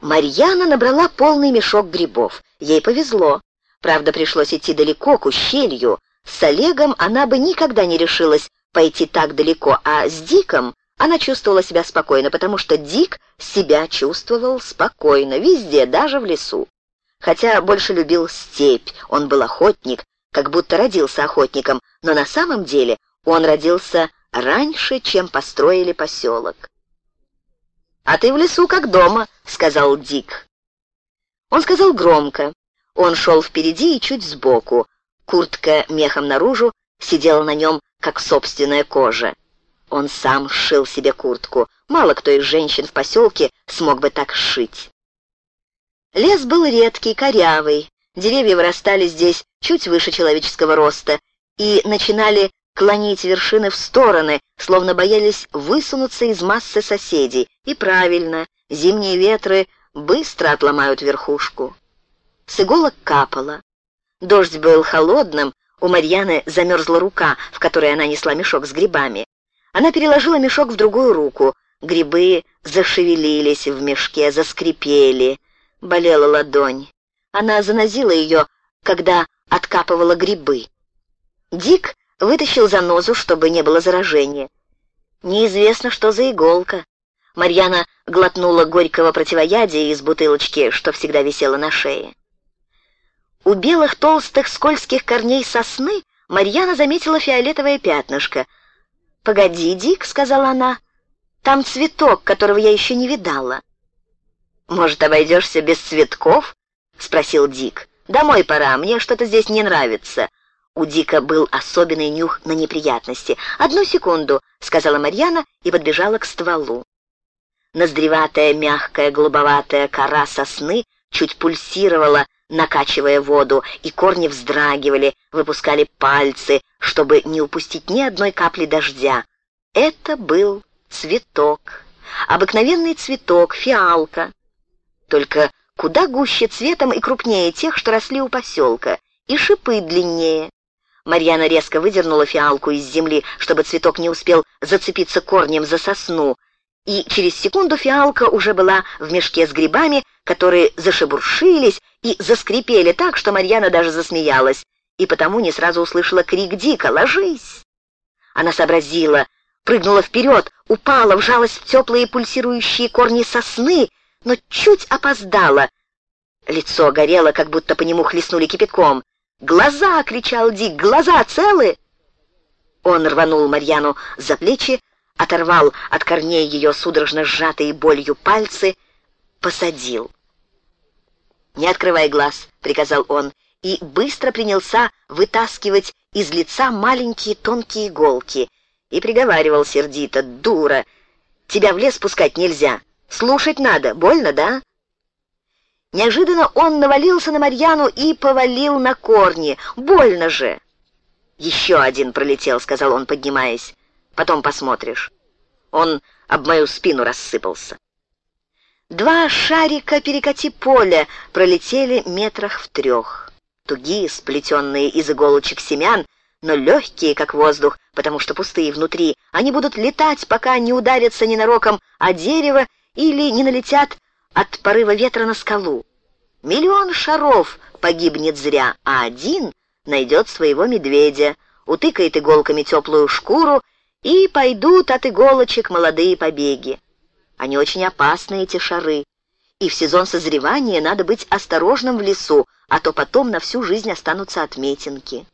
Марьяна набрала полный мешок грибов. Ей повезло. Правда, пришлось идти далеко, к ущелью. С Олегом она бы никогда не решилась пойти так далеко, а с Диком она чувствовала себя спокойно, потому что Дик себя чувствовал спокойно, везде, даже в лесу. Хотя больше любил степь, он был охотник, как будто родился охотником, но на самом деле он родился раньше, чем построили поселок. «А ты в лесу как дома», — сказал Дик. Он сказал громко. Он шел впереди и чуть сбоку. Куртка мехом наружу сидела на нем, как собственная кожа. Он сам сшил себе куртку. Мало кто из женщин в поселке смог бы так сшить. Лес был редкий, корявый. Деревья вырастали здесь чуть выше человеческого роста и начинали клонить вершины в стороны, словно боялись высунуться из массы соседей. И правильно, зимние ветры быстро отломают верхушку. С иголок капало. Дождь был холодным, у Марьяны замерзла рука, в которой она несла мешок с грибами. Она переложила мешок в другую руку. Грибы зашевелились в мешке, заскрипели. Болела ладонь. Она занозила ее, когда откапывала грибы. Дик вытащил занозу, чтобы не было заражения. Неизвестно, что за иголка. Марьяна глотнула горького противоядия из бутылочки, что всегда висела на шее. У белых толстых скользких корней сосны Марьяна заметила фиолетовое пятнышко. «Погоди, Дик», — сказала она, — «там цветок, которого я еще не видала». «Может, обойдешься без цветков?» — спросил Дик. «Домой пора, мне что-то здесь не нравится». У Дика был особенный нюх на неприятности. «Одну секунду», — сказала Марьяна и подбежала к стволу. Ноздреватая, мягкая, голубоватая кора сосны чуть пульсировала, накачивая воду, и корни вздрагивали, выпускали пальцы, чтобы не упустить ни одной капли дождя. Это был цветок. Обыкновенный цветок, фиалка. Только куда гуще цветом и крупнее тех, что росли у поселка, и шипы длиннее. Марьяна резко выдернула фиалку из земли, чтобы цветок не успел зацепиться корнем за сосну, и через секунду фиалка уже была в мешке с грибами, которые зашебуршились и заскрипели так, что Марьяна даже засмеялась, и потому не сразу услышала крик Дика «Ложись!». Она сообразила, прыгнула вперед, упала, вжалась в теплые пульсирующие корни сосны, но чуть опоздала. Лицо горело, как будто по нему хлестнули кипятком. «Глаза!» — кричал Дик. «Глаза целы?» Он рванул Марьяну за плечи, оторвал от корней ее судорожно сжатые болью пальцы, посадил. «Не открывай глаз», — приказал он, и быстро принялся вытаскивать из лица маленькие тонкие иголки и приговаривал сердито, «Дура! Тебя в лес пускать нельзя. Слушать надо. Больно, да?» Неожиданно он навалился на Марьяну и повалил на корни. «Больно же!» «Еще один пролетел», — сказал он, поднимаясь. «Потом посмотришь». Он об мою спину рассыпался. Два шарика перекати поля пролетели метрах в трех. Тугие, сплетенные из иголочек семян, но легкие, как воздух, потому что пустые внутри. Они будут летать, пока не ударятся ненароком о дерево или не налетят от порыва ветра на скалу. Миллион шаров погибнет зря, а один найдет своего медведя, утыкает иголками теплую шкуру, и пойдут от иголочек молодые побеги. Они очень опасны, эти шары, и в сезон созревания надо быть осторожным в лесу, а то потом на всю жизнь останутся отметинки.